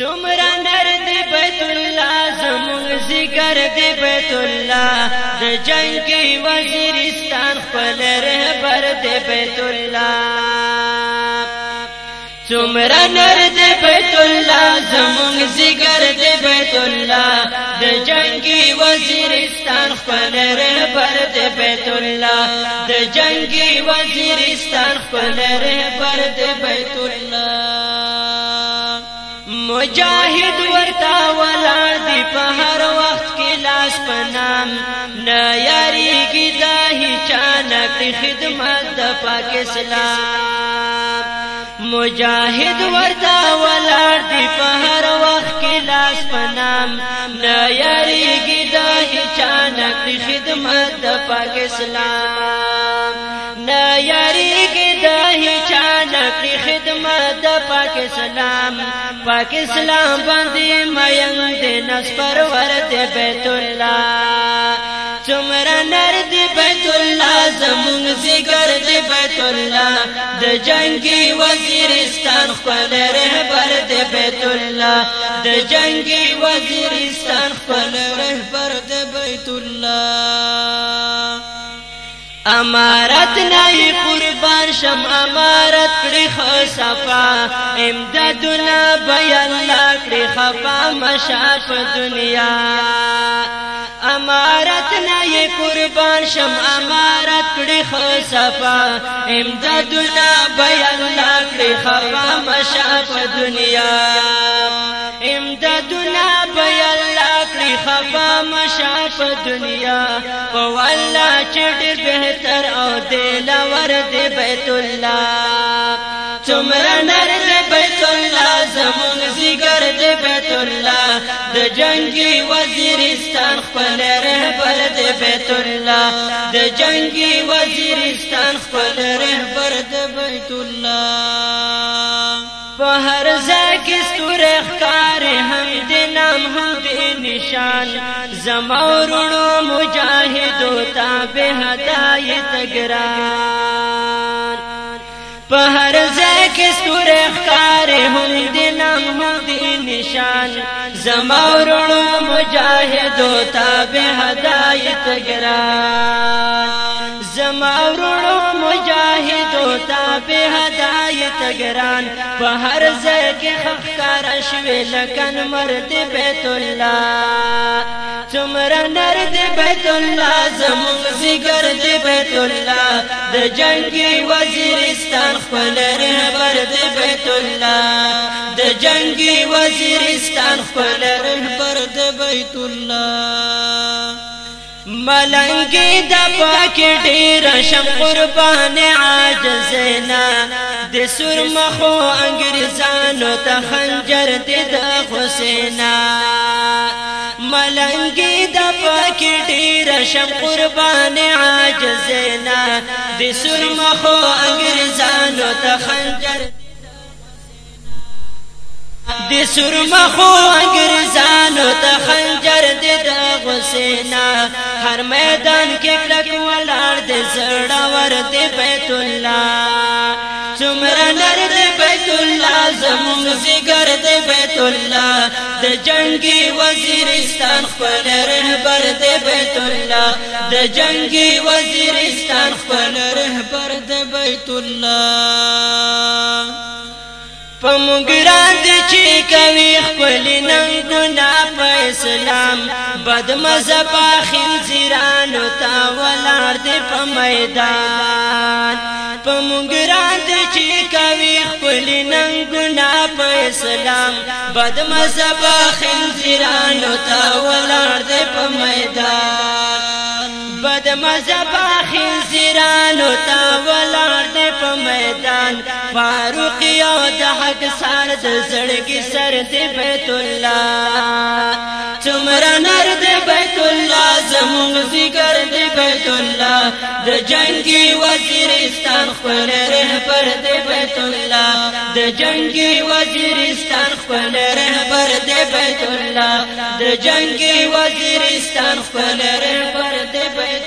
څومره نر دی بیت الله زموږ ذکر دی بیت الله د جنگ کې وزیرستان خپل رهبر دی بیت الله څومره نر دی بیت الله زموږ ذکر دی بیت الله د جنگ کې وزیرستان خپل رهبر دی بیت الله د جنگ کې وزیرستان خپل رهبر دی بیت الله مجاهد ورتا ولاړ دی په هر وخت کې لاس پنام نه یاریږي دا هیچانه خدمت د پاک اسلام مجاهد ورتا ولاړ دی په هر وخت کې لاس پنام نه یاریږي دا هیچانه خدمت د پاک اسلام نه یاریږي پاک اسلام پاک اسلام باندې مېن دې نس پرور دې بیت الله څومره نر دې بیت الله زمون زګر دې بیت الله د جنگي وزیرستان خپل رهبر دې بیت الله د جنگي وزیرستان خپل امارت نه قربان شم امارت کړي خصفا امدادونه بیان لا کړي خفا مشاف دنیا امارت نه قربان شم امارت کړي خصفا امدادونه بیان لا کړي خفا مشاف دنیا په دنیا په والله چې ډېر بهتر او دلور دی بیت الله څومره نر دی بیت الله زموږ زیګر دی بیت الله د جنگي وزیرستان خپل رهبر دی بیت الله د جنگي وزیرستان خپل رهبر دی بیت الله په هر ځای کې ستوره نشان زمورونو مجاهدو تا به هدایت ګران په هر ځکه ستوره ښکار هم دې نام هم دې نشان زمورونو مجاهدو تا به هدایت ګران تا به هدایت ګران په هر ځای کې خخکار شوی لکن مرد بیت الله څومره نرد بیت الله زموږ زیګر دی بیت الله د جنگي وزیرستان خپل رهبر دی بیت الله د جنگي وزیرستان خپل رهبر دی بیت الله ملنګي د پاکي ډېر شم قربان عاجز نه د سر مخو انګريزانو ته خنجر دې د حسینا ملنګي د پاکي ډېر شم قربان عاجز نه د سر مخو انګريزانو ته خنجر د سر مخو انګريزانو ته خنجر حسینا هر میدان کې کلک ولاړ دې زړه ور دې بیت الله څومره نر دې بیت الله زموږ زیګر دې بیت الله د جنگي وزیرستان خپل رهبر دې بیت الله د جنگي وزیرستان خپل رهبر دې بیت الله پمګران دي چې کوي خپل ننګونه په اسلام بد مزه خنزیرانو تا ولار دي په میدان پمګران دي چې کوي خپل ننګونه په اسلام بد مزه خنزیرانو تا ولار دي په میدان بد مزه خنزیرانو تا میدان فاروق یو د حق سار د زړګي سر د بیت الله څومره نر د بیت الله زموږ ذکر د بیت الله د جنگي وزیرستان خپل رهبر د بیت الله د جنگي وزیرستان خپل رهبر د بیت الله د جنگي وزیرستان خپل رهبر د بیت